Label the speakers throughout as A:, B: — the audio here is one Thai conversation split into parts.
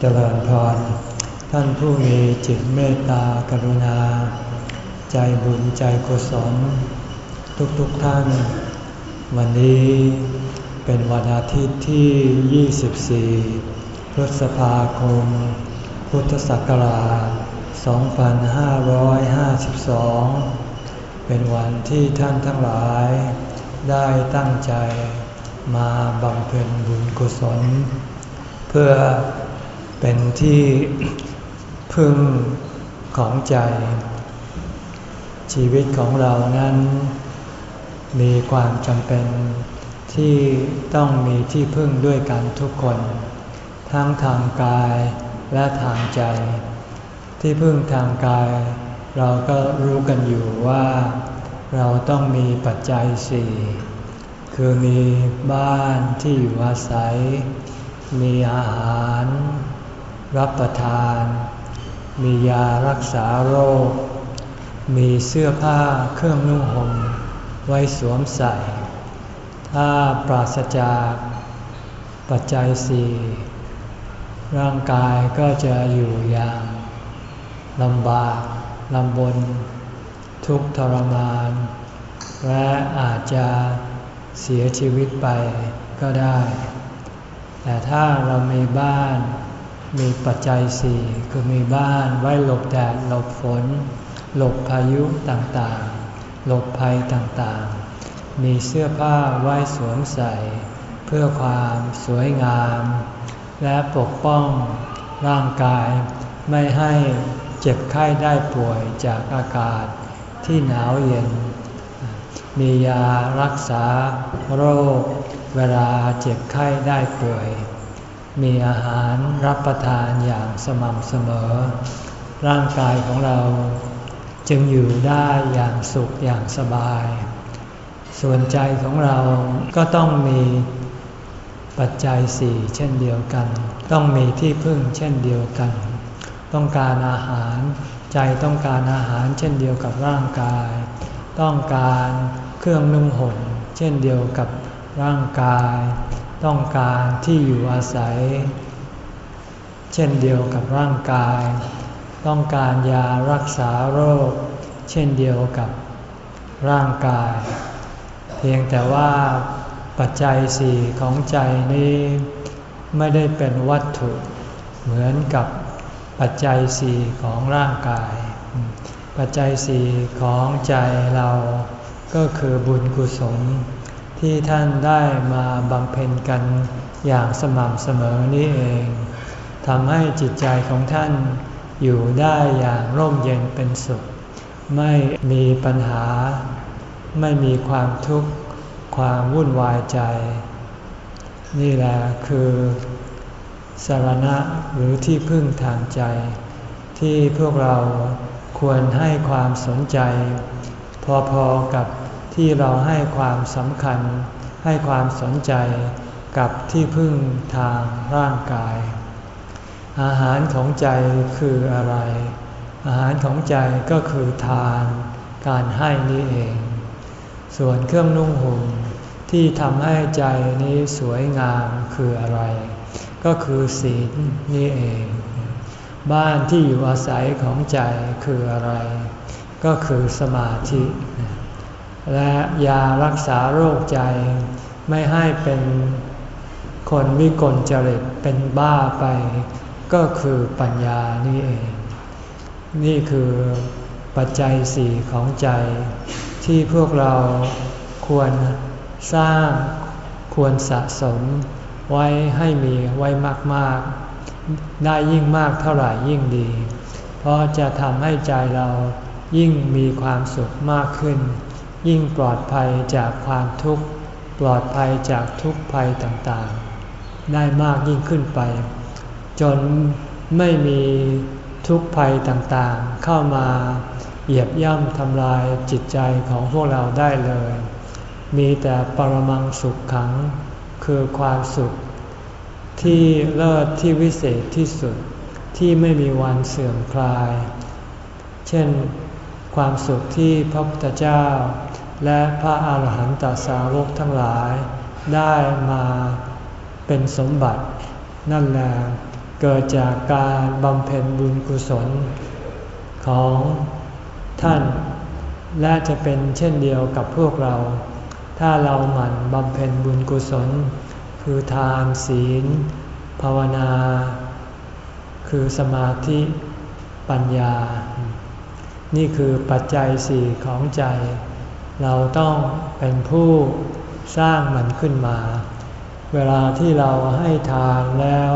A: เจริญพร ท่านผู้มีจิตเมตตากรุณา ใจบุญใจกุศล ทุกๆทท่าน วันนี้เป็นวันอาทิตย์ที่ 24 พฤษภาคม พุทธศักราช 2552 เป็นวันที่ท่านทั้งหลาย ได้ตั้งใจมาบำเพ็ญบุญกุศล เพื่อ เป็นที่พึ่งของใจ ชีวิตของเรานั้น มีความจำเป็นที่ต้องมีที่พึ่งด้วยกันทุกคน ทั้งทางกายและทางใจ ที่พึ่งทางกาย เราก็รู้กันอยู่ว่า เราต้องมีปัจจัยสี่คือมีบ้านที่อยู่อาศัย มีอาหาร รับประทาน มียารักษาโรค มีเสื้อผ้าเครื่องนุ่งห่มไว้สวมใส่ ถ้าปราศจากปัจจัยสี่ร่างกายก็จะอยู่อย่างลำบากลำบน ทุกทรมาน และอาจจะเสียชีวิตไปก็ได้ แต่ถ้าเรามีบ้าน มีปัจจัยสี่คือมีบ้านไว้หลบแดดหลบฝน หลบพายุต่างๆ หลบภัยต่างๆ มีเสื้อผ้าไว้สวมใส่ เพื่อความสวยงาม และปกป้องร่างกายไม่ให้เจ็บไข้ได้ป่วยจากอากาศที่หนาวเย็น มียารักษาโรค เวลาเจ็บไข้ได้ป่วย มีอาหารรับประทานอย่างสม่ำเสมอ ร่างกายของเราจึงอยู่ได้อย่างสุขอย่างสบาย ส่วนใจของเราก็ต้องมีปัจจัยสี่เช่นเดียวกัน ต้องมีที่พึ่งเช่นเดียวกัน ต้องการอาหาร ใจต้องการอาหารเช่นเดียวกับร่างกาย ต้องการเครื่องนุ่งห่มเช่นเดียวกับร่างกาย ต้องการที่อยู่อาศัย เช่นเดียวกับร่างกาย ต้องการยารักษาโรค เช่นเดียวกับร่างกาย เพียงแต่ว่าปัจจัยสี่ของใจนี้ไม่ได้เป็นวัตถุ เหมือนกับปัจจัยสี่ของร่างกาย ปัจจัยสี่ของใจเราก็คือบุญกุศล ที่ท่านได้มาบำเพ็ญกันอย่างสม่ำเสมอนี้เองทำให้จิตใจของท่านอยู่ได้อย่างร่มเย็นเป็นสุข ไม่มีปัญหา ไม่มีความทุกข์ ความวุ่นวายใจ นี่แหละคือสารณะหรือที่พึ่งทางใจ ที่พวกเราควรให้ความสนใจ พอๆกับ ที่เราให้ความสำคัญ ให้ความสนใจกับที่พึ่งทางร่างกาย อาหารของใจคืออะไร อาหารของใจก็คือทาน การให้นี้เอง ส่วนเครื่องนุ่งห่มที่ทำให้ใจนี้สวยงามคืออะไร ก็คือศีลนี่เอง บ้านที่อยู่อาศัยของใจคืออะไร ก็คือสมาธิ และยารักษาโรคใจ ไม่ให้เป็นคนวิกลจริตเป็นบ้าไป ก็คือปัญญานี่เอง นี่คือปัจจัยสี่ของใจ ที่พวกเราควรสร้างควรสะสมไว้ให้มีไว้มาก ๆ ได้ยิ่งมากเท่าไหร่ยิ่งดี เพราะจะทำให้ใจเรายิ่งมีความสุขมากขึ้น ยิ่งปลอดภัยจากความทุกข์ ปลอดภัยจากทุกภัยต่างๆ ได้มากยิ่งขึ้นไป จนไม่มีทุกภัยต่างๆ เข้ามาเหยียบย่ำทำลายจิตใจของพวกเราได้เลย มีแต่ปรมังสุขขัง คือความสุข ที่เลิศที่วิเศษที่สุดที่ไม่มีวันเสื่อมคลาย เช่น ความสุขที่พระพุทธเจ้า และพระอาหารหันตสาวกทั้งหลายได้มาเป็นสมบัติ นั่นแหละเกิดจากการบำเพ็ญบุญกุศลของท่าน และจะเป็นเช่นเดียวกับพวกเรา ถ้าเราหมั่นบำเพ็ญบุญกุศล คือทานศีล ภาวนา คือสมาธิปัญญา นี่คือปัจจัยสี่ของใจ เราต้องเป็นผู้สร้างมันขึ้นมา เวลาที่เราให้ทานแล้ว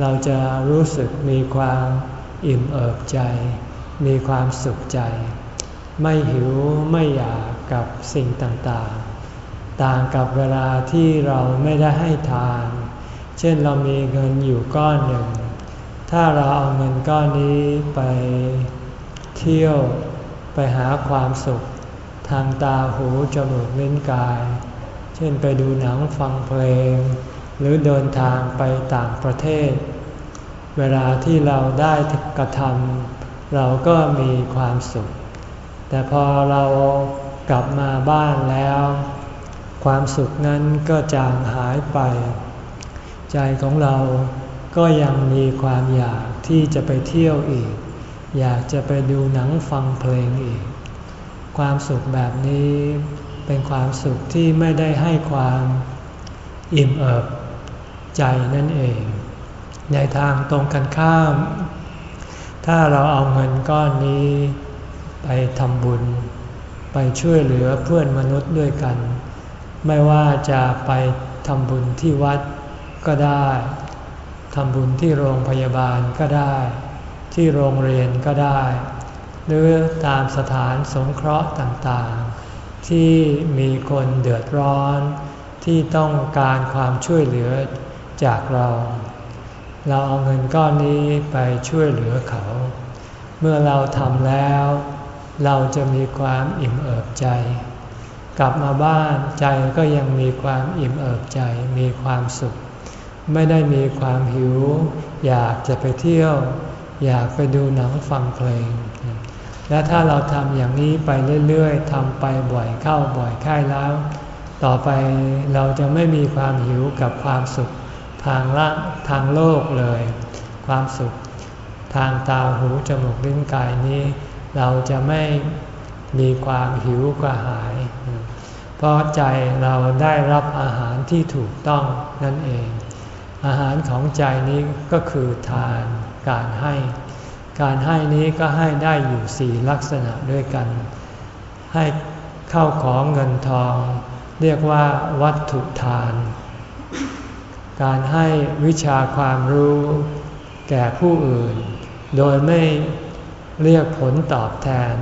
A: เราจะรู้สึกมีความอิ่มเอิบใจ มีความสุขใจ ไม่หิวไม่อยากกับสิ่งต่างๆ ต่างกับเวลาที่เราไม่ได้ให้ทาน เช่นเรามีเงินอยู่ก้อนหนึ่ง ถ้าเราเอาเงินก้อนนี้ไปเที่ยวไปหาความสุข ทางตาหูจมูกลิ้นกาย เช่นไปดูหนังฟังเพลง หรือเดินทางไปต่างประเทศ เวลาที่เราได้กระทำเราก็มีความสุข แต่พอเรากลับมาบ้านแล้ว ความสุขนั้นก็จางหายไป ใจของเราก็ยังมีความอยากที่จะไปเที่ยวอีก อยากจะไปดูหนังฟังเพลงอีก ความสุขแบบนี้เป็นความสุขที่ไม่ได้ให้ความอิ่มเอิบใจนั่นเอง ในทางตรงกันข้าม ถ้าเราเอาเงินก้อนนี้ไปทำบุญ ไปช่วยเหลือเพื่อนมนุษย์ด้วยกัน ไม่ว่าจะไปทำบุญที่วัดก็ได้ทำบุญที่โรงพยาบาลก็ได้ ที่โรงเรียนก็ได้ หรือตามสถานสงเคราะห์ต่างๆ ที่มีคนเดือดร้อน ที่ต้องการความช่วยเหลือจากเรา เราเอาเงินก้อนนี้ไปช่วยเหลือเขา เมื่อเราทำแล้ว เราจะมีความอิ่มเอิบใจ กลับมาบ้านใจก็ยังมีความอิ่มเอิบใจมีความสุข ไม่ได้มีความหิว อยากจะไปเที่ยว อยากไปดูหนังฟังเพลง และถ้าเราทำอย่างนี้ไปเรื่อยๆทำไปบ่อยเข้าบ่อยค่ายแล้ว ต่อไปเราจะไม่มีความหิวกับความสุขทางละทางโลกเลย ความสุขทางตาหูจมูกลิ้นกายนี้ เราจะไม่มีความหิวกระหาย เพราะใจเราได้รับอาหารที่ถูกต้องนั่นเอง อาหารของใจนี้ก็คือทานการให้ การให้นี้ก็ให้ได้อยู่สี่ลักษณะด้วยกัน ให้เข้าของเงินทอง เรียกว่าวัตถุทาน การให้วิชาความรู้แก่ผู้อื่น โดยไม่เรียกผลตอบแทน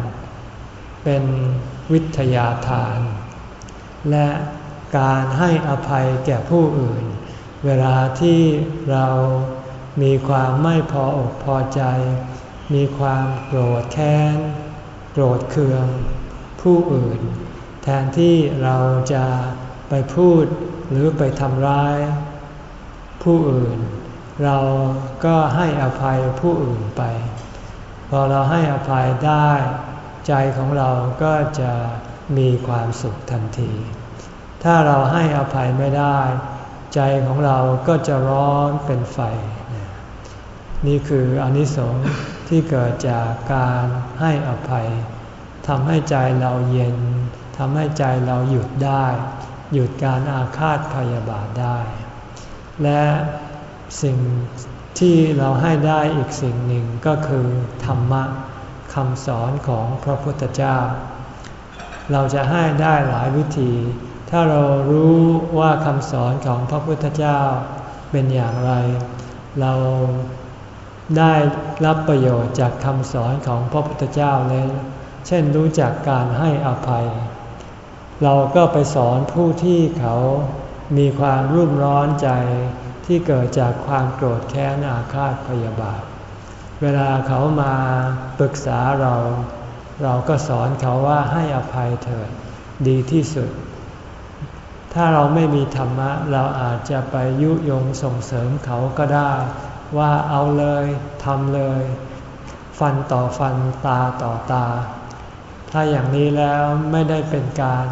A: เป็นวิทยาทาน และการให้อภัยแก่ผู้อื่น เวลาที่เรามีความไม่พออกพอใจ มีความโกรธแค้น โกรธเคือง ผู้อื่น แทนที่เราจะไปพูดหรือไปทำร้าย ผู้อื่น เราก็ให้อภัยผู้อื่นไป พอเราให้อภัยได้ ใจของเราก็จะมีความสุขทันที ถ้าเราให้อภัยไม่ได้ ใจของเราก็จะร้อนเป็นไฟ นี่คืออนิสงส์ ที่เกิดจากการให้อภัยทำให้ใจเราเย็นทำให้ใจเราหยุดได้ หยุดการอาฆาตพยาบาทได้ และสิ่งที่เราให้ได้อีกสิ่งหนึ่งก็คือธรรมะคำสอนของพระพุทธเจ้า เราจะให้ได้หลายวิธี ถ้าเรารู้ว่าคำสอนของพระพุทธเจ้าเป็นอย่างไร เรา ได้รับประโยชน์จากคำสอนของพระพุทธเจ้าแล้วเช่นรู้จักการให้อภัย เราก็ไปสอนผู้ที่เขามีความรุ่มร้อนใจที่เกิดจากความโกรธแค้นอาฆาตพยาบาท เวลาเขามาปรึกษาเรา เราก็สอนเขาว่าให้อภัยเถิดดีที่สุด ถ้าเราไม่มีธรรมะ เราอาจจะไปยุยงส่งเสริมเขาก็ได้ ว่าเอาเลยทำเลย ฟันต่อฟันตาต่อตา ถ้าอย่างนี้แล้วไม่ได้เป็นการ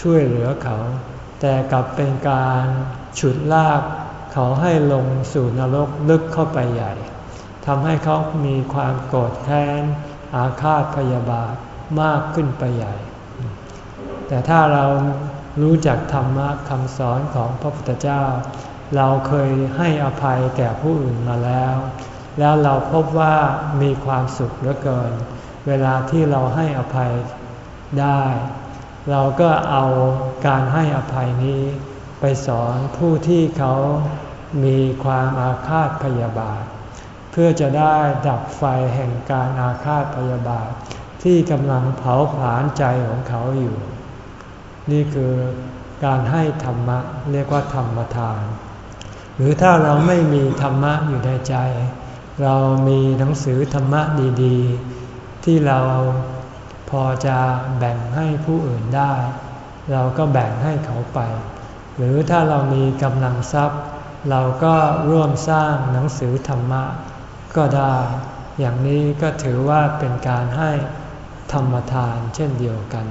A: ช่วยเหลือเขา แต่กลับเป็นการฉุดลากเขาให้ลงสู่นรกลึกเข้าไปใหญ่ทำให้เขามีความโกรธแค้น อาฆาตพยาบาทมากขึ้นไปใหญ่ แต่ถ้าเรารู้จักธรรมะคำสอนของพระพุทธเจ้า เราเคยให้อภัยแก่ผู้อื่นมาแล้ว แล้วเราพบว่ามีความสุขเหลือเกิน เวลาที่เราให้อภัยได้ เราก็เอาการให้อภัยนี้ ไปสอนผู้ที่เขามีความอาฆาตพยาบาท เพื่อจะได้ดับไฟแห่งการอาฆาตพยาบาท ที่กำลังเผาผลาญใจของเขาอยู่ นี่คือการให้ธรรมะเรียกว่าธรรมทาน หรือถ้าเราไม่มีธรรมะอยู่ในใจ เรามีหนังสือธรรมะดีๆ ที่เราพอจะแบ่งให้ผู้อื่นได้ เราก็แบ่งให้เขาไป หรือถ้าเรามีกำลังทรัพย์ เราก็ร่วมสร้างหนังสือธรรมะก็ได้ อย่างนี้ก็ถือว่าเป็นการให้ธรรมทานเช่นเดียวกัน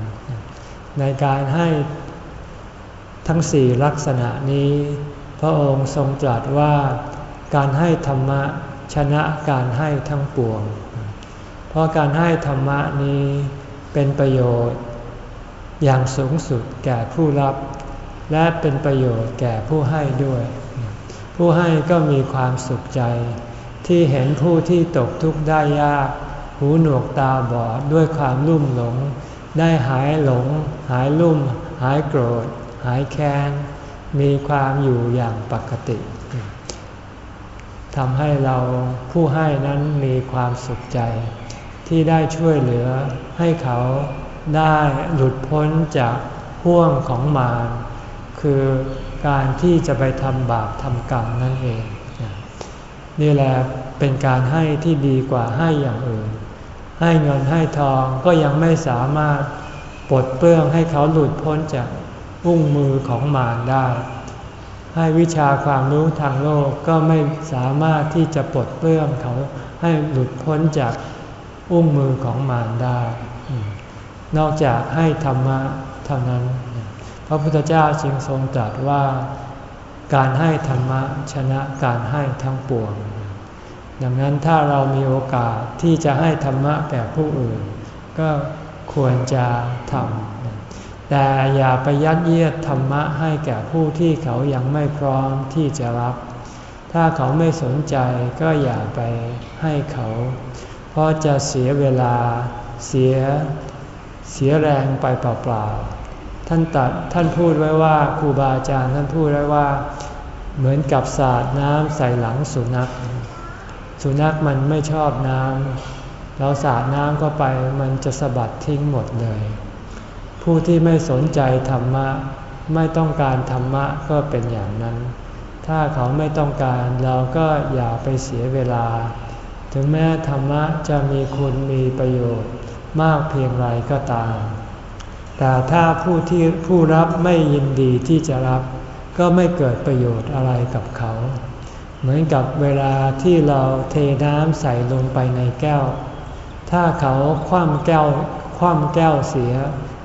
A: ในการให้ทั้งสี่ลักษณะนี้ พระองค์ทรงตรัสว่าการให้ธรรมะชนะการให้ทั้งปวง เพราะการให้ธรรมะนี้เป็นประโยชน์ อย่างสูงสุดแก่ผู้รับ และเป็นประโยชน์แก่ผู้ให้ด้วย ผู้ให้ก็มีความสุขใจ ที่เห็นผู้ที่ตกทุกข์ได้ยาก หูหนวกตาบอดด้วยความลุ่มหลง ได้หายหลง หายลุ่ม หายโกรธ หายแค้น มีความอยู่อย่างปกติทำให้เราผู้ให้นั้นมีความสุขใจ ที่ได้ช่วยเหลือให้เขาได้หลุดพ้นจากห่วงของมารคือการที่จะไปทำบาปทำกรรมนั่นเอง นี่แหละเป็นการให้ที่ดีกว่าให้อย่างอื่น ให้เงินให้ทองก็ยังไม่สามารถปลดเปลื้องให้เขาหลุดพ้นจาก อุ้งมือของมารได้ ให้วิชาความรู้ทางโลกก็ไม่สามารถที่จะปลดเปลื้องเขาให้หลุดพ้นจากอุ้งมือของมารได้ นอกจากให้ธรรมะเท่านั้น พระพุทธเจ้าจึงทรงตรัสว่าการให้ธรรมะชนะการให้ทั้งปวง ดังนั้นถ้าเรามีโอกาสที่จะให้ธรรมะแก่ผู้อื่น ก็ควรจะทำ แต่อย่าไปยัดเยียดธรรมะให้แก่ผู้ที่เขายังไม่พร้อมที่จะรับ ถ้าเขาไม่สนใจก็อย่าไปให้เขา เพราะจะเสียเวลาเสียเสียแรงไปเปล่าๆ ท่านตัดท่านพูดไว้ว่าครูบาอาจารย์ท่านพูดไว้ว่า เหมือนกับสาดน้ำใส่หลังสุนัข สุนัขมันไม่ชอบน้ำเราสาดน้ำก็ไปมันจะสะบัดทิ้งหมดเลย ผู้ที่ไม่สนใจธรรมะ ไม่ต้องการธรรมะก็เป็นอย่างนั้น ถ้าเขาไม่ต้องการเราก็อย่าไปเสียเวลา ถึงแม้ธรรมะจะมีคุณมีประโยชน์มากเพียงไรก็ตาม แต่ถ้าผู้ที่ผู้รับไม่ยินดีที่จะรับ ก็ไม่เกิดประโยชน์อะไรกับเขา เหมือนกับเวลาที่เราเทน้ำใส่ลงไปในแก้ว ถ้าเขาคว่ำแก้วคว่ำแก้วเสีย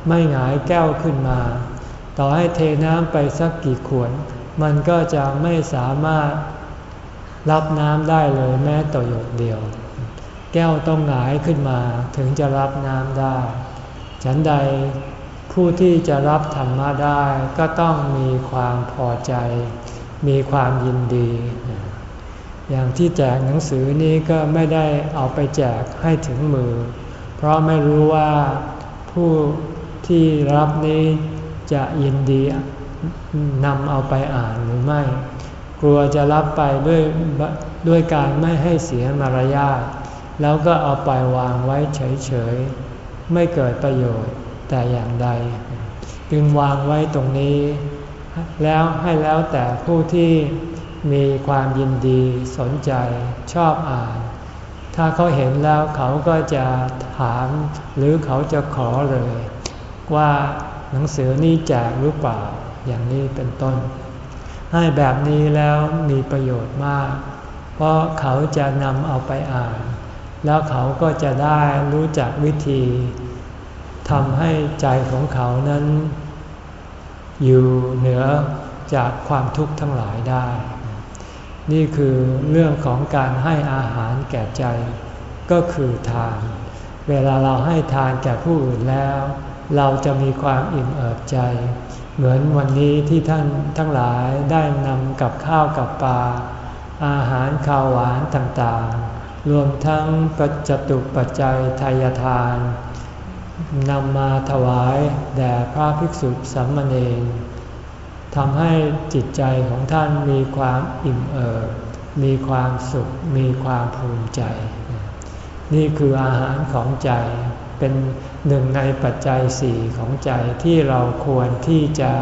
A: ไม่หงายแก้วขึ้นมา ต่อให้เทน้ำไปสักกี่ขวด มันก็จะไม่สามารถรับน้ำได้เลยแม้ต่อหยดเดียว แก้วต้องหงายขึ้นมาถึงจะรับน้ำได้ ฉันใดผู้ที่จะรับธรรมะได้ก็ต้องมีความพอใจ มีความยินดี อย่างที่แจกหนังสือนี้ก็ไม่ได้เอาไปแจกให้ถึงมือ เพราะไม่รู้ว่าผู้ ที่รับนี้จะยินดีนำเอาไปอ่านหรือไม่ กลัวจะรับไปด้วยด้วยการไม่ให้เสียมารยาทแล้วก็เอาไปวางไว้เฉยๆ ไม่เกิดประโยชน์แต่อย่างใด จึงวางไว้ตรงนี้ แล้วให้แล้วแต่ผู้ที่มีความยินดีสนใจชอบอ่าน ถ้าเขาเห็นแล้วเขาก็จะถามหรือเขาจะขอเลย ว่าหนังสือนี้แจกหรือเปล่าอย่างนี้เป็นต้น ให้แบบนี้แล้วมีประโยชน์มาก เพราะเขาจะนำเอาไปอ่าน แล้วเขาก็จะได้รู้จักวิธีทำให้ใจของเขานั้น อยู่เหนือจากความทุกข์ทั้งหลายได้ นี่คือเรื่องของการให้อาหารแก่ใจ ก็คือทาน เวลาเราให้ทานแก่ผู้อื่นแล้ว เราจะมีความอิ่มเอิบใจ เหมือนวันนี้ที่ท่านทั้งหลายได้นำกับข้าวกับปลา อาหารข้าวหวานต่างๆ รวมทั้งปัจจตุปัจจัยทายทานนำมาถวายแด่พระภิกษุสัมมเนรทำให้จิตใจของท่านมีความอิ่มเอิบ มีความสุข มีความภูมิใจ นี่คืออาหารของใจ เป็น หนึ่งในปัจจัยสี่ของใจที่เราควรที่จะ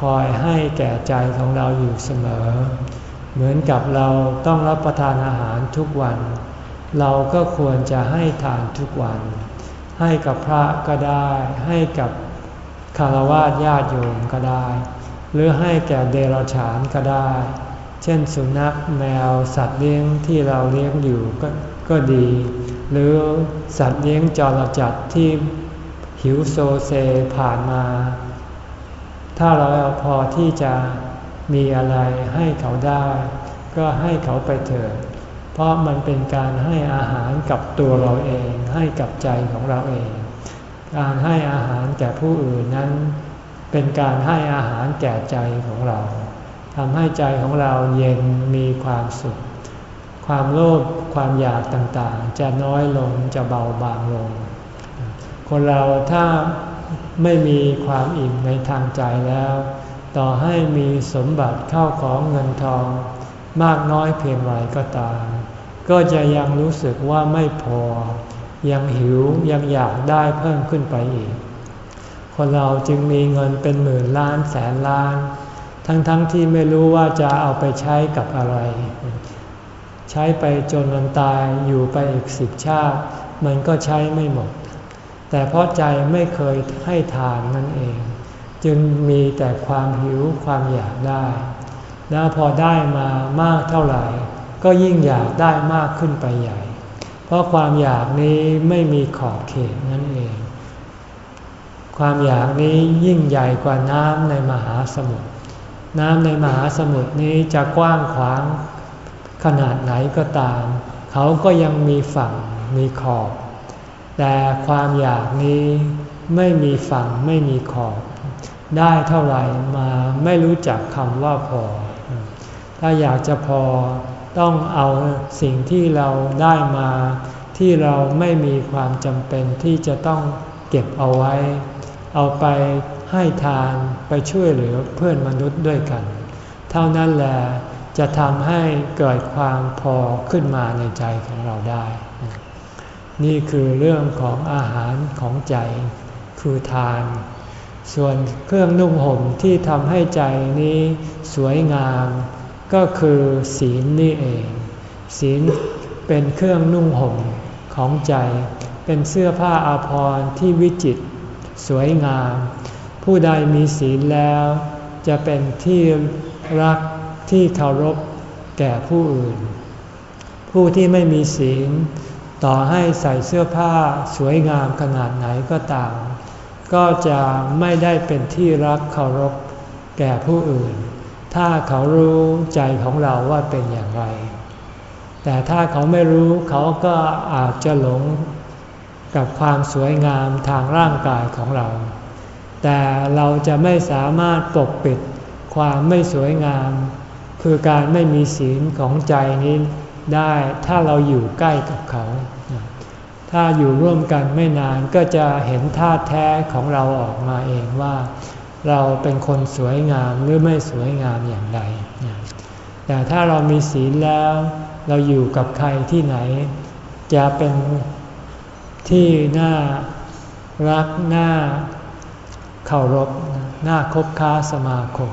A: คอยให้แก่ใจของเราอยู่เสมอ เหมือนกับเราต้องรับประทานอาหารทุกวัน เราก็ควรจะให้ทานทุกวัน ให้กับพระก็ได้ ให้กับคารวะญาติโยมก็ได้ หรือให้แก่เดรัจฉานก็ได้ เช่นสุนัขแมวสัตว์เลี้ยงที่เราเลี้ยงอยู่ก็ก็ดี หรือสัตว์เลี้ยงจรจัดที่หิวโซเซผ่านมา ถ้าเราพอที่จะมีอะไรให้เขาได้ ก็ให้เขาไปเถิด เพราะมันเป็นการให้อาหารกับตัวเราเอง ให้กับใจของเราเอง การให้อาหารแก่ผู้อื่นนั้น เป็นการให้อาหารแก่ใจของเราทำให้ใจของเราเย็นมีความสุข ความโลภความอยากต่างๆ จะน้อยลงจะเบาบางลง คนเราถ้าไม่มีความอิ่มในทางใจแล้ว ต่อให้มีสมบัติเข้าของเงินทอง มากน้อยเพียงไรก็ตาม ก็จะยังรู้สึกว่าไม่พอ ยังหิวยังอยากได้เพิ่มขึ้นไปอีก คนเราจึงมีเงินเป็นหมื่นล้านแสนล้าน ทั้งๆทที่ไม่รู้ว่าจะเอาไปใช้กับอะไร ใช้ไปจนวันตายอยู่ไปอีกสิบชาติ มันก็ใช้ไม่หมด แต่เพราะใจไม่เคยให้ทานนั่นเอง จึงมีแต่ความหิวความอยากได้ แล้วพอได้มามากเท่าไหร่ ก็ยิ่งอยากได้มากขึ้นไปใหญ่ เพราะความอยากนี้ไม่มีขอบเขตนั่นเอง ความอยากนี้ยิ่งใหญ่กว่าน้ำในมหาสมุทรน้ำในมหาสมุทรนี้จะกว้างขวาง ขนาดไหนก็ตาม เขาก็ยังมีฝั่งมีขอบ แต่ความอยากนี้ไม่มีฝั่งไม่มีขอบ ได้เท่าไหร่มาไม่รู้จักคำว่าพอ ถ้าอยากจะพอต้องเอาสิ่งที่เราได้มาที่เราไม่มีความจำเป็นที่จะต้องเก็บเอาไว้ เอาไปให้ทานไปช่วยเหลือเพื่อนมนุษย์ด้วยกัน เท่านั้นแหละ จะทำให้เกิดความพอขึ้นมาในใจของเราได้ นี่คือเรื่องของอาหารของใจคือทาน ส่วนเครื่องนุ่งห่มที่ทำให้ใจนี้สวยงาม ก็คือศีลนี่เอง ศีลเป็นเครื่องนุ่งห่มของใจ เป็นเสื้อผ้าอาภรณ์ที่วิจิตรสวยงาม ผู้ใดมีศีลแล้ว จะเป็นที่รัก ที่เคารพแก่ผู้อื่น ผู้ที่ไม่มีศีล ต่อให้ใส่เสื้อผ้าสวยงามขนาดไหนก็ตาม ก็จะไม่ได้เป็นที่รักเคารพแก่ผู้อื่น ถ้าเขารู้ใจของเราว่าเป็นอย่างไร แต่ถ้าเขาไม่รู้เขาก็อาจจะหลงกับความสวยงามทางร่างกายของเรา แต่เราจะไม่สามารถปกปิดความไม่สวยงาม คือการไม่มีศีลของใจนี้ได้ถ้าเราอยู่ใกล้กับเขา ถ้าอยู่ร่วมกันไม่นานก็จะเห็นท่าแท้ของเราออกมาเองว่า เราเป็นคนสวยงามหรือไม่สวยงามอย่างใดแต่ถ้าเรามีศีลแล้ว เราอยู่กับใครที่ไหน จะเป็นที่น่ารักน่าเคารพน่าคบค้าสมาคม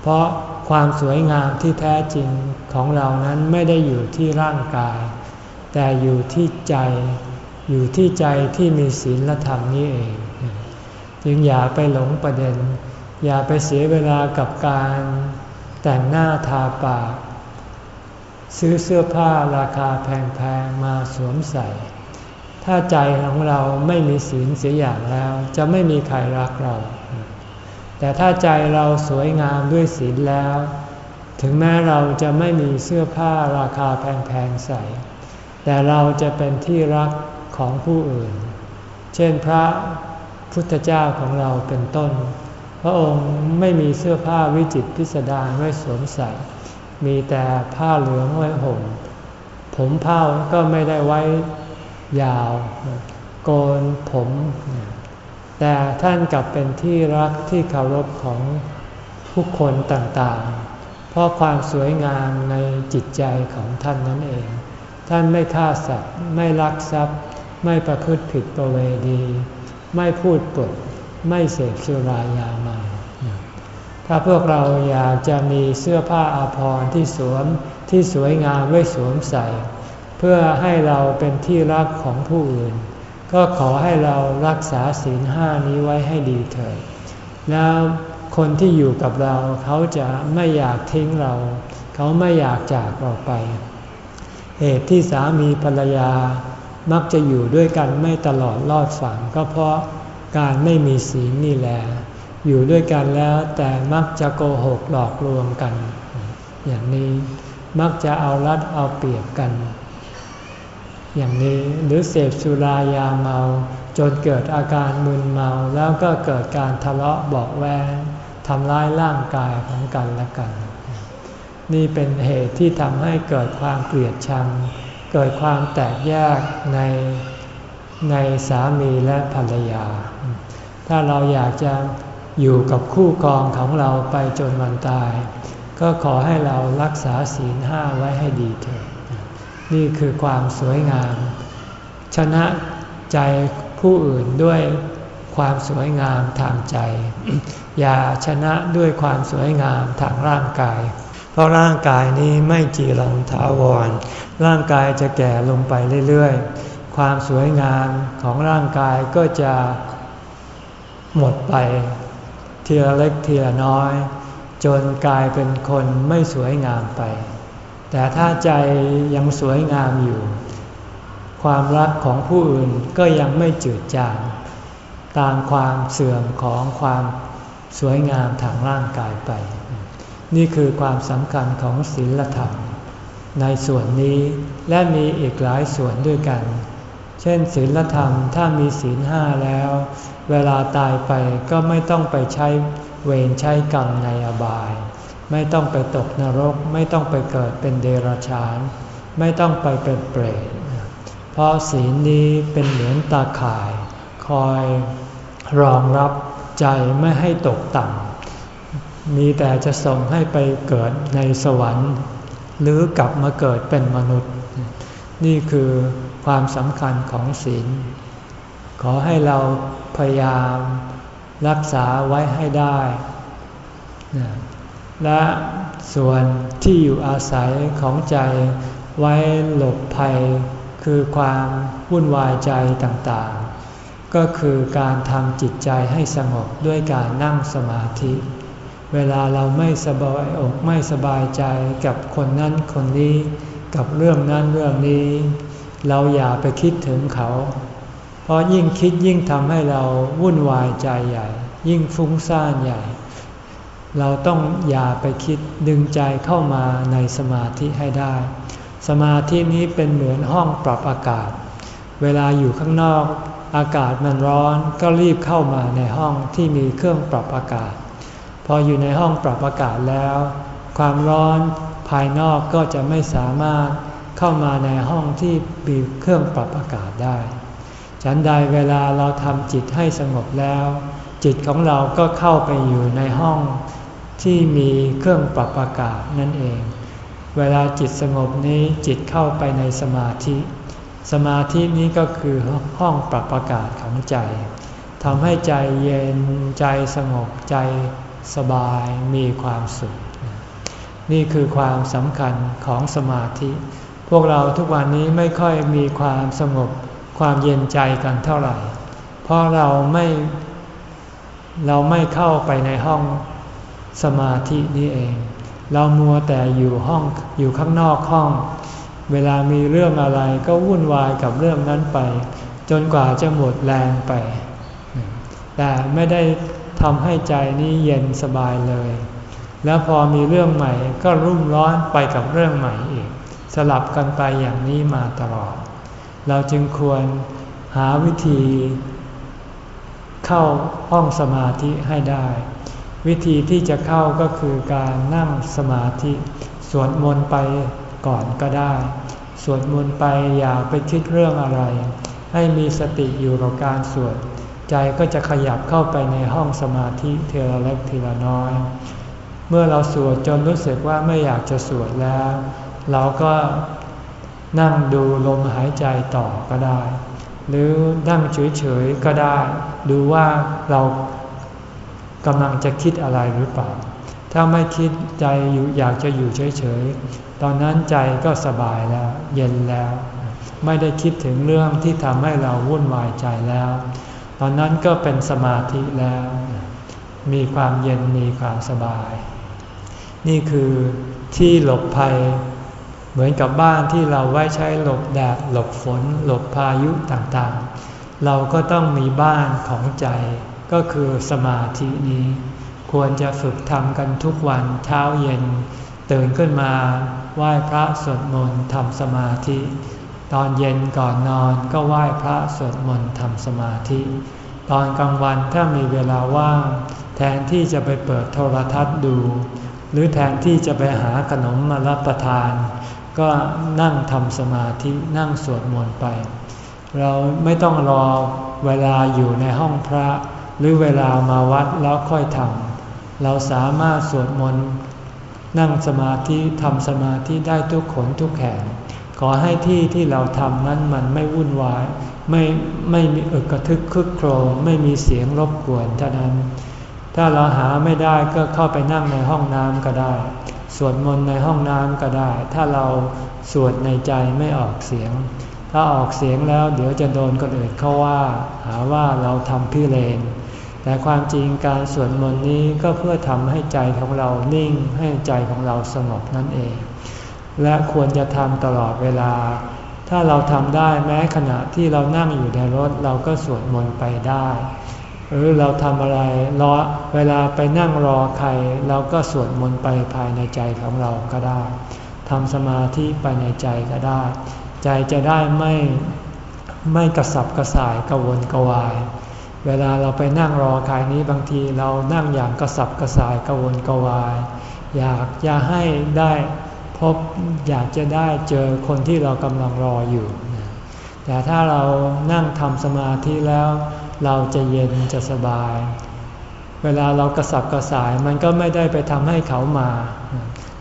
A: เพราะ ความสวยงามที่แท้จริงของเรานั้นไม่ได้อยู่ที่ร่างกาย แต่อยู่ที่ใจ อยู่ที่ใจที่มีศีลธรรมนี้เอง จึงอย่าไปหลงประเด็น อย่าไปเสียเวลากับการแต่งหน้าทาปาก ซื้อเสื้อผ้าราคาแพงๆมาสวมใส่ ถ้าใจของเราไม่มีศีลเสียอย่างแล้ว จะไม่มีใครรักเรา แต่ถ้าใจเราสวยงามด้วยศีลแล้ว ถึงแม้เราจะไม่มีเสื้อผ้าราคาแพงๆใส่ แต่เราจะเป็นที่รักของผู้อื่น เช่นพระพุทธเจ้าของเราเป็นต้น พระองค์ไม่มีเสื้อผ้าวิจิตพิสดารไว้สวมใส่ มีแต่ผ้าเหลืองไว้ห่ม ผมเผ้าก็ไม่ได้ไว้ยาว โกนผม แต่ท่านกลับเป็นที่รักที่เคารพของผู้คนต่างๆ เพราะความสวยงามในจิตใจของท่านนั่นเอง ท่านไม่ฆ่าสัตว์ไม่ลักทรัพย์ ไม่ประพฤติผิดประเวณี ไม่พูดปด ไม่เสพสุรายาเมาถ้าพวกเราอยากจะมีเสื้อผ้าอาภรณ์ที่สวมที่สวยงามไว้สวมใส่ เพื่อให้เราเป็นที่รักของผู้อื่น ก็ขอให้เรารักษาศีลห้านี้ไว้ให้ดีเถิด แล้วคนที่อยู่กับเราเขาจะไม่อยากทิ้งเรา เขาไม่อยากจากเราไป เหตุที่สามีภรรยามักจะอยู่ด้วยกันไม่ตลอดรอดฝั่งก็เพราะการไม่มีศีลนี่แหละ อยู่ด้วยกันแล้วแต่มักจะโกหกหลอกลวงกัน อย่างนี้มักจะเอารัดเอาเปรียบกัน อย่างนี้หรือเสพสุรายาเมา จนเกิดอาการมึนเมาแล้วก็เกิดการทะเลาะบอกแวงทำร้ายร่างกายของกันและกัน นี่เป็นเหตุที่ทำให้เกิดความเกลียดชัง เกิดความแตกแยกในในสามีและภรรยา ถ้าเราอยากจะอยู่กับคู่ครองของเราไปจนวันตาย ก็ขอให้เรารักษาศีลห้าไว้ให้ดีเถิด นี่คือความสวยงาม ชนะใจผู้อื่นด้วยความสวยงามทางใจ อย่าชนะด้วยความสวยงามทางร่างกาย เพราะร่างกายนี้ไม่จีรังถาวร ร่างกายจะแก่ลงไปเรื่อยๆ ความสวยงามของร่างกายก็จะหมดไปทีละเล็กทีละน้อย จนกลายเป็นคนไม่สวยงามไป แต่ถ้าใจยังสวยงามอยู่ ความรักของผู้อื่นก็ยังไม่จืดจางตามความเสื่อมของความสวยงามทางร่างกายไป นี่คือความสำคัญของศีลธรรม ในส่วนนี้และมีอีกหลายส่วนด้วยกัน เช่นศีลธรรมถ้ามีศีลห้าแล้ว เวลาตายไปก็ไม่ต้องไปใช้เวรใช้กรรมในอบาย ไม่ต้องไปตกนรก ไม่ต้องไปเกิดเป็นเดรัจฉาน ไม่ต้องไปเป็นเปรตเพราะศีลนี้เป็นเหมือนตาข่าย คอยรองรับใจไม่ให้ตกต่ำมีแต่จะส่งให้ไปเกิดในสวรรค์ หรือกลับมาเกิดเป็นมนุษย์ นี่คือความสำคัญของศีล ขอให้เราพยายามรักษาไว้ให้ได้ และส่วนที่อยู่อาศัยของใจไว้หลบภัย คือความวุ่นวายใจต่างๆ ก็คือการทำจิตใจให้สงบด้วยการนั่งสมาธิ เวลาเราไม่สบายอกไม่สบายใจกับคนนั้นคนนี้ กับเรื่องนั้นเรื่องนี้ เราอย่าไปคิดถึงเขา เพราะยิ่งคิดยิ่งทำให้เราวุ่นวายใจใหญ่ ยิ่งฟุ้งซ่านใหญ่ เราต้องอย่าไปคิดดึงใจเข้ามาในสมาธิให้ได้ สมาธินี้เป็นเหมือนห้องปรับอากาศ เวลาอยู่ข้างนอกอากาศมันร้อนก็รีบเข้ามาในห้องที่มีเครื่องปรับอากาศ พออยู่ในห้องปรับอากาศแล้ว ความร้อนภายนอกก็จะไม่สามารถเข้ามาในห้องที่มีเครื่องปรับอากาศได้ ฉันใดเวลาเราทำจิตให้สงบแล้ว จิตของเราก็เข้าไปอยู่ในห้อง ที่มีเครื่องปรับอากาศนั่นเอง เวลาจิตสงบนี้จิตเข้าไปในสมาธิ สมาธินี้ก็คือห้องปรับอากาศของใจทำให้ใจเย็นใจสงบใจสบายมีความสุข นี่คือความสำคัญของสมาธิ พวกเราทุกวันนี้ไม่ค่อยมีความสงบความเย็นใจกันเท่าไหร่ เพราะเราไม่เราไม่เข้าไปในห้อง สมาธินี่เอง เรามัวแต่อยู่ห้องอยู่ข้างนอกห้อง เวลามีเรื่องอะไรก็วุ่นวายกับเรื่องนั้นไป จนกว่าจะหมดแรงไป แต่ไม่ได้ทำให้ใจนี้เย็นสบายเลย แล้วพอมีเรื่องใหม่ก็รุ่มร้อนไปกับเรื่องใหม่อีก สลับกันไปอย่างนี้มาตลอด เราจึงควรหาวิธีเข้าห้องสมาธิให้ได้ วิธีที่จะเข้าก็คือการนั่งสมาธิสวดมนต์ไปก่อนก็ได้ สวดมนต์ไปอย่าไปคิดเรื่องอะไร ให้มีสติอยู่กับการสวด ใจก็จะขยับเข้าไปในห้องสมาธิเทละเล็กทีละน้อย เมื่อเราสวดจนรู้สึกว่าไม่อยากจะสวดแล้ว เราก็นั่งดูลมหายใจต่อก็ได้ หรือนั่งเฉยๆก็ได้ ดูว่าเรา กำลังจะคิดอะไรหรือเปล่า ถ้าไม่คิดใจอยู่อยากจะอยู่เฉยๆ ตอนนั้นใจก็สบายแล้ว เย็นแล้ว ไม่ได้คิดถึงเรื่องที่ทำให้เราวุ่นวายใจแล้ว ตอนนั้นก็เป็นสมาธิแล้ว มีความเย็นมีความสบาย นี่คือที่หลบภัย เหมือนกับบ้านที่เราไว้ใช้หลบแดดหลบฝน หลบพายุต่างๆ เราก็ต้องมีบ้านของใจ ก็คือสมาธินี้ ควรจะฝึกทำกันทุกวันเช้าเย็น ตื่นขึ้นมาไหว้พระสวดมนต์ทำสมาธิ ตอนเย็นก่อนนอนก็ไหว้พระสวดมนต์ทำสมาธิ ตอนกลางวันถ้ามีเวลาว่างแทนที่จะไปเปิดโทรทัศน์ดู หรือแทนที่จะไปหาขนมมารับประทาน ก็นั่งทำสมาธินั่งสวดมนต์ไป เราไม่ต้องรอเวลาอยู่ในห้องพระ หรือเวลามาวัดแล้วค่อยทำเราสามารถสวดมนต์นั่งสมาธิทำสมาธิได้ทุกขนทุกแห่งขอให้ที่ที่เราทำนั้นมันไม่วุ่นวาย ไม่ไม่มีอึกกระทึกคึกโครมไม่มีเสียงรบกวนเท่านั้น ถ้าเราหาไม่ได้ก็เข้าไปนั่งในห้องน้ำก็ได้ สวดมนต์ในห้องน้ำก็ได้ ถ้าเราสวดในใจไม่ออกเสียง ถ้าออกเสียงแล้วเดี๋ยวจะโดนคนอื่นเขาว่า หาว่าเราทำพิเรน แต่ความจริงการสวดมนต์นี้ก็เพื่อทำให้ใจของเรานิ่งให้ใจของเราสงบนั่นเอง และควรจะทำตลอดเวลา ถ้าเราทำได้แม้ขณะที่เรานั่งอยู่ในรถเราก็สวดมนต์ไปได้ หรือเราทำอะไรรอเวลาไปนั่งรอใคร เราก็สวดมนต์ไปภายในใจของเราก็ได้ทำสมาธิไปในใจก็ได้ ใจจะได้ไม่ไม่กระสับกระส่ายกระวนกระวาย เวลาเราไปนั่งรอใครนี้บางทีเรานั่งอย่างกระสับกระส่ายกระวนกระวาย อยากจะให้ได้พบอยากจะได้เจอคนที่เรากำลังรออยู่ แต่ถ้าเรานั่งทำสมาธิแล้ว เราจะเย็นจะสบาย เวลาเรากระสับกระส่ายมันก็ไม่ได้ไปทำให้เขามา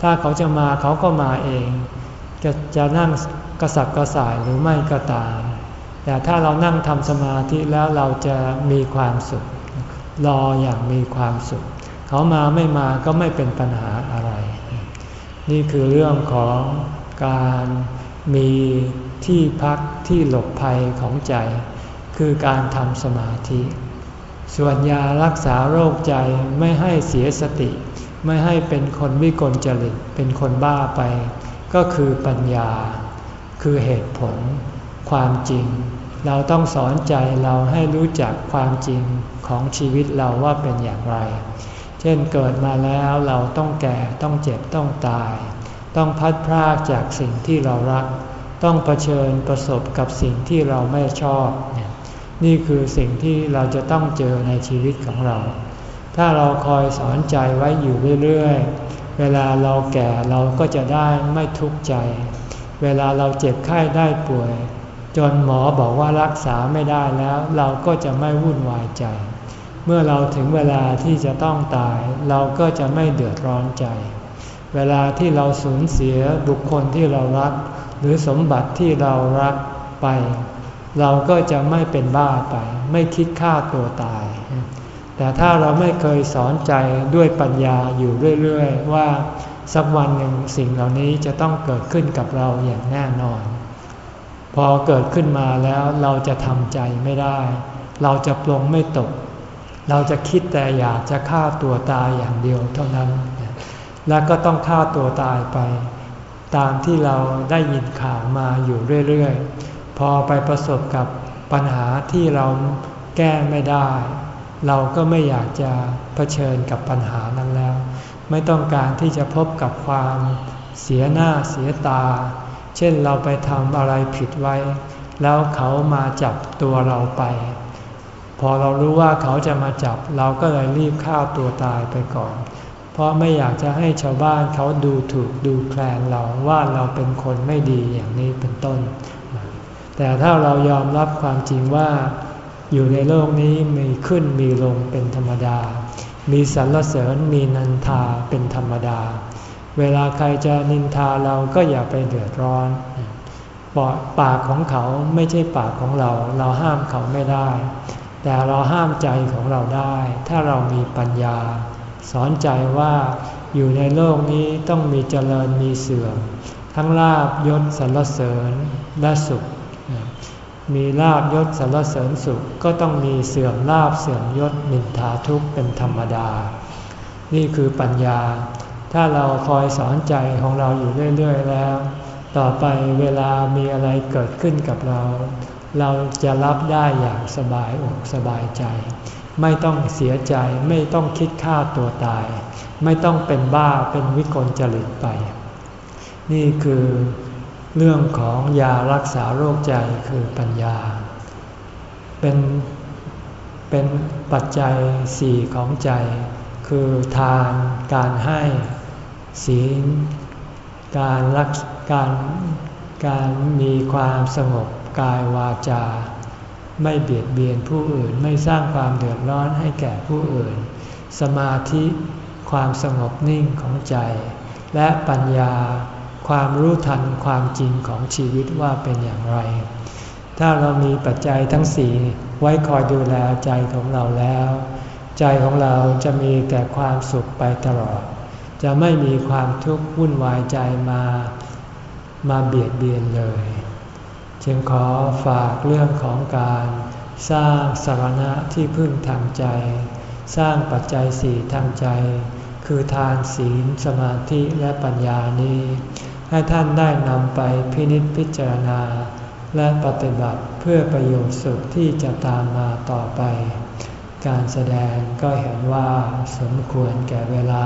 A: ถ้าเขาจะมาเขาก็มาเอง จะจะนั่งกระสับกระส่ายหรือไม่ก็ตาม แต่ถ้าเรานั่งทำสมาธิแล้วเราจะมีความสุข รออย่างมีความสุข เขามาไม่มาก็ไม่เป็นปัญหาอะไร นี่คือเรื่องของการมีที่พักที่หลบภัยของใจ คือการทำสมาธิ ส่วนยารักษาโรคใจไม่ให้เสียสติ ไม่ให้เป็นคนวิกลจริตเป็นคนบ้าไป ก็คือปัญญา คือเหตุผล ความจริง เราต้องสอนใจเราให้รู้จักความจริงของชีวิตเราว่าเป็นอย่างไร เช่นเกิดมาแล้วเราต้องแก่ต้องเจ็บต้องตาย ต้องพัดพรากจากสิ่งที่เรารัก ต้องเผชิญประสบกับสิ่งที่เราไม่ชอบ นี่คือสิ่งที่เราจะต้องเจอในชีวิตของเรา ถ้าเราคอยสอนใจไว้อยู่เรื่อยๆ เวลาเราแก่เราก็จะได้ไม่ทุกข์ใจ เวลาเราเจ็บไข้ได้ป่วย จนหมอบอกว่ารักษาไม่ได้แล้ว เราก็จะไม่วุ่นวายใจ เมื่อเราถึงเวลาที่จะต้องตาย เราก็จะไม่เดือดร้อนใจ เวลาที่เราสูญเสียบุคคลที่เรารัก หรือสมบัติที่เรารักไป เราก็จะไม่เป็นบ้าไป ไม่คิดฆ่าตัวตาย แต่ถ้าเราไม่เคยสอนใจด้วยปัญญาอยู่เรื่อย ๆ ว่าสักวันหนึ่งสิ่งเหล่านี้จะต้องเกิดขึ้นกับเราอย่างแน่นอน พอเกิดขึ้นมาแล้วเราจะทำใจไม่ได้ เราจะปลงไม่ตก เราจะคิดแต่อยากจะฆ่าตัวตายอย่างเดียวเท่านั้น แล้วก็ต้องฆ่าตัวตายไป ตามที่เราได้ยินข่าวมาอยู่เรื่อยๆ พอไปประสบกับปัญหาที่เราแก้ไม่ได้ เราก็ไม่อยากจะเผชิญกับปัญหานั้นแล้ว ไม่ต้องการที่จะพบกับความเสียหน้าเสียตา เช่นเราไปทำอะไรผิดไว้ แล้วเขามาจับตัวเราไป พอเรารู้ว่าเขาจะมาจับเราก็เลยรีบฆ่าตัวตายไปก่อน เพราะไม่อยากจะให้ชาวบ้านเขาดูถูกดูแคลนเราว่าเราเป็นคนไม่ดีอย่างนี้เป็นต้น แต่ถ้าเรายอมรับความจริงว่าอยู่ในโลกนี้มีขึ้นมีลงเป็นธรรมดา มีสรรเสริญมีนันทาเป็นธรรมดา เวลาใครจะนินทาเราก็อย่าไปเดือดร้อนปากของเขาไม่ใช่ปากของเรา เราห้ามเขาไม่ได้ แต่เราห้ามใจของเราได้ ถ้าเรามีปัญญา สอนใจว่าอยู่ในโลกนี้ต้องมีเจริญมีเสื่อม ทั้งลาบยศสรรเสริญและสุข มีลาบยศสรรเสริญสุขก็ต้องมีเสื่อมลาบเสื่อมยศนินทาทุกข์เป็นธรรมดา นี่คือปัญญา ถ้าเราคอยสอนใจของเราอยู่เรื่อยๆแล้ว ต่อไปเวลามีอะไรเกิดขึ้นกับเรา เราจะรับได้อย่างสบายอกสบายใจ ไม่ต้องเสียใจไม่ต้องคิดฆ่าตัวตาย ไม่ต้องเป็นบ้าเป็นวิกลจริตไป นี่คือเรื่องของยารักษาโรคใจคือปัญญา เป็นเป็นปัจจัยสี่ของใจ คือทานการให้ ศีล การรักการการมีความสงบกายวาจา ไม่เบียดเบียนผู้อื่นไม่สร้างความเดือดร้อนให้แก่ผู้อื่น สมาธิความสงบนิ่งของใจ และปัญญาความรู้ทันความจริงของชีวิตว่าเป็นอย่างไร ถ้าเรามีปัจจัยทั้งสี่ไว้คอยดูแลใจของเราแล้ว ใจของเราจะมีแต่ความสุขไปตลอด จะไม่มีความทุกข์วุ่นวายใจมามาเบียดเบียนเลย จึงขอฝากเรื่องของการสร้างสารณะที่พึ่งทางใจ สร้างปัจจัยสี่ทางใจ คือทานศีลสมาธิและปัญญานี้ ให้ท่านได้นำไปพินิจพิจารณา และปฏิบัติเพื่อประโยชน์สุขที่จะตามมาต่อไป การแสดงก็เห็นว่าสมควรแก่เวลา